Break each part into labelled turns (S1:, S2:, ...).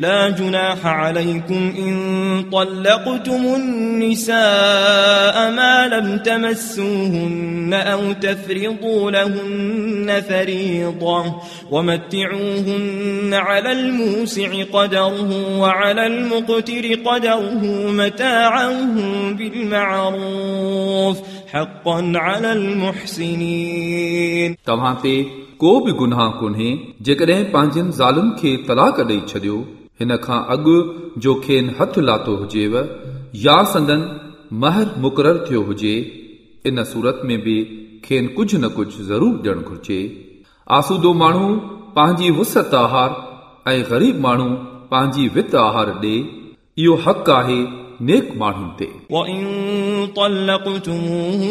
S1: لا جناح عليكم إن طلقتم النساء ما لم تمسوهن أو تفرضوا لهن فريضة ومتعوهن على الموسع قدره وعلى المقتر قدره متاعا بالمعروف حقا على المحسنين
S2: तव्हां ते को बि गुनाह कोन्हे जेकॾहिं पंहिंजनि ज़ालुनि खे तलाक ॾेई छॾियो هن کان اڳ جو کين هٿ لاٿو هجيو يا سندن مهر مقرر ٿيو هجي ان سورت ۾ به کين ڪجهه نه ڪجهه ضرور ڏيڻ گهرجي. آسودو ماڻهو پنهنجي وست آهار ۽ غريب ماڻهو پنهنجي وت آهار ڏي اهو حق آهي नेक माण्हुनि ते
S1: وإن طلقتموهن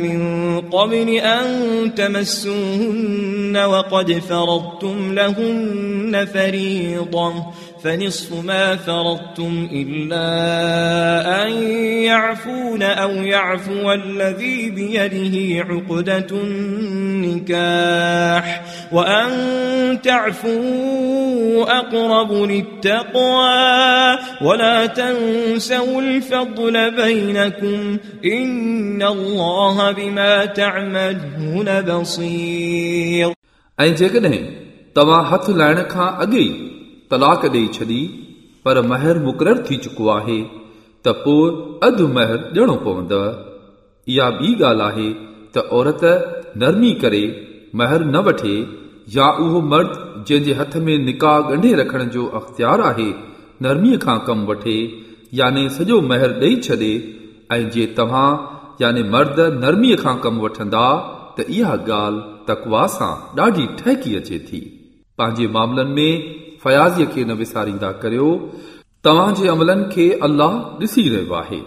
S1: من قبل أن تمسوهن وقد فرضتم لهن فريضة فنصف ما فرضتم إلا أن يعفون أو يعفو الذي بيده عقدة النكاح وأن تعفوا أقرب للتقوى ولا تنسوا الفضل بينكم إن الله بما تعملون بصير
S2: ऐं जेकॾहिं तव्हां हथु लाइण खां अॻे ई تلاڪ ڏيئي ڇڏي پر مهر مقرر ٿي چڪو آهي ته پوءِ اڌ مهر ڏيڻو پوندو. اها ٻي ڳالهه آهي ته عورت نرمي ڪري مهر نه وٺي يا اهو مرد جنهن جي هٿ ۾ نڪاح ڳنڍي رکڻ جو اختيار آهي نرميءَ کان ڪم وٺي يعني سڄو مهر ڏيئي ڇڏي ۽ جي توهان يعني مرد نرميءَ کان ڪم وٺندا ته اها ڳالهه تڪوا سان ڏاڍي ٺهڪي اچي ٿي. پنهنجي معاملن ۾ فيازيءَ کي نه وساريندا ڪريو توهان جي عملن کي الله ڏسي رهيو آهي.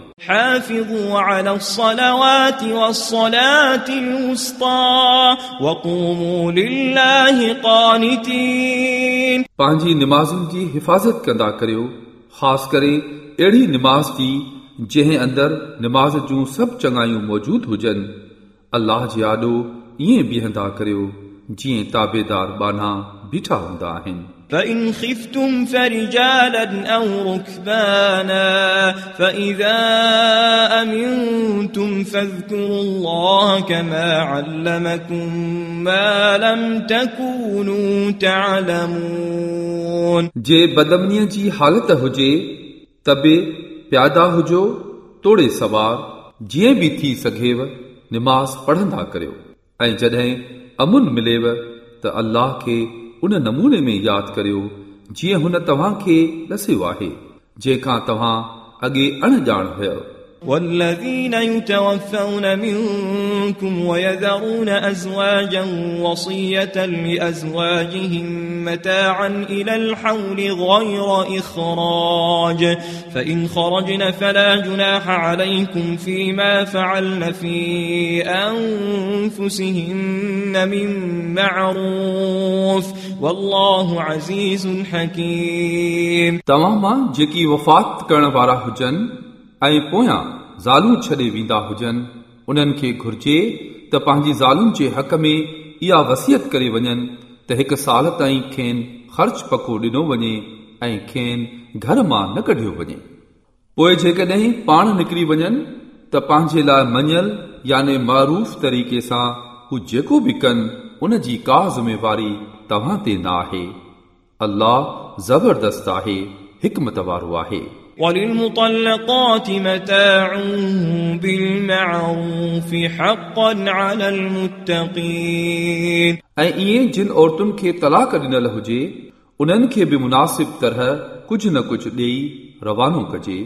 S2: پنهنجي نمازن جي حفاظت ڪندا ڪريو خاص ڪري اهڙي نماز جي جنهن اندر نماز جون سڀ چڱايون موجود هجن. الله جي آڏو ائين بيهندا ڪريو جيئن تابيدار ٻانها بيٺا هوندا آهن.
S1: فإن خفتم فرجالا أو ركبانا فإذا أمنتم فاذكروا الله كما علمكم ما لم تكونوا تعلمون.
S2: جي بدامنيءَ جي حالت هجي ته پيادا هجو توڙي سوار جيئن به ٿي ٿئي نماز پڙهندا ڪريو ۽ جڏهن امن ملي وڃي ته الله کي ان نموني ۾ ياد ڪريو جيئن هن توهان کي ڏسيو آهي جنهن کان توهان اڳي اڻڄاڻ هيو
S1: والذين يتوفون منكم ويذرون أزواجا وصية لأزواجهم متاعا إلى الحول غير إخراج. فإن خرجن فلا جناح عليكم فيما فعلن في أنفسهن من معروف. والله عزيز حكيم.
S2: تماما جكي وفات ڪرڻ وارا ۽ پويان زالون ڇڏي ويندا هجن. انهن کي گهرجي ته پنهنجي زالن جي حق ۾ اها وسيت ڪري وڃن ته هڪ سال تائين کين خرچ پڪو ڏنو وڃي ۽ کين گهر مان نه ڪڍيو وڃي. پوءِ جيڪڏهن پاڻ نڪري وڃن ته پنهنجي لاءِ مڃيل يعني معروف طريقي سان هو جيڪو به ڪن ان جي ڪا ذميواري توهان تي نه آهي الله زبردست آهي حڪمت وارو آهي
S1: وللمطلقات متاع بالمعروف حقا على المتقين
S2: ऐं ईअं जिन औरतुनि खे तलाक ॾिनल हुजे उन्हनि खे बि मुनासिब तरह कुझु न कुझु ॾेई रवानो कजे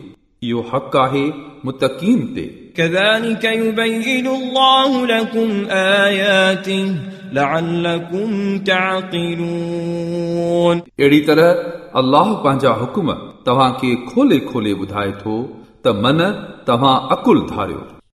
S2: इहो हक़ आहे मुतक़ीन ते
S1: كذلك يبين الله لكم آياته لعلكم تعقلون
S2: अहिड़ी तरह الله پنهنجا حڪم توهان کي کولي کولي ٻڌائي ٿو ته من توهان عقل ڌاريو